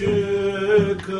çıkıp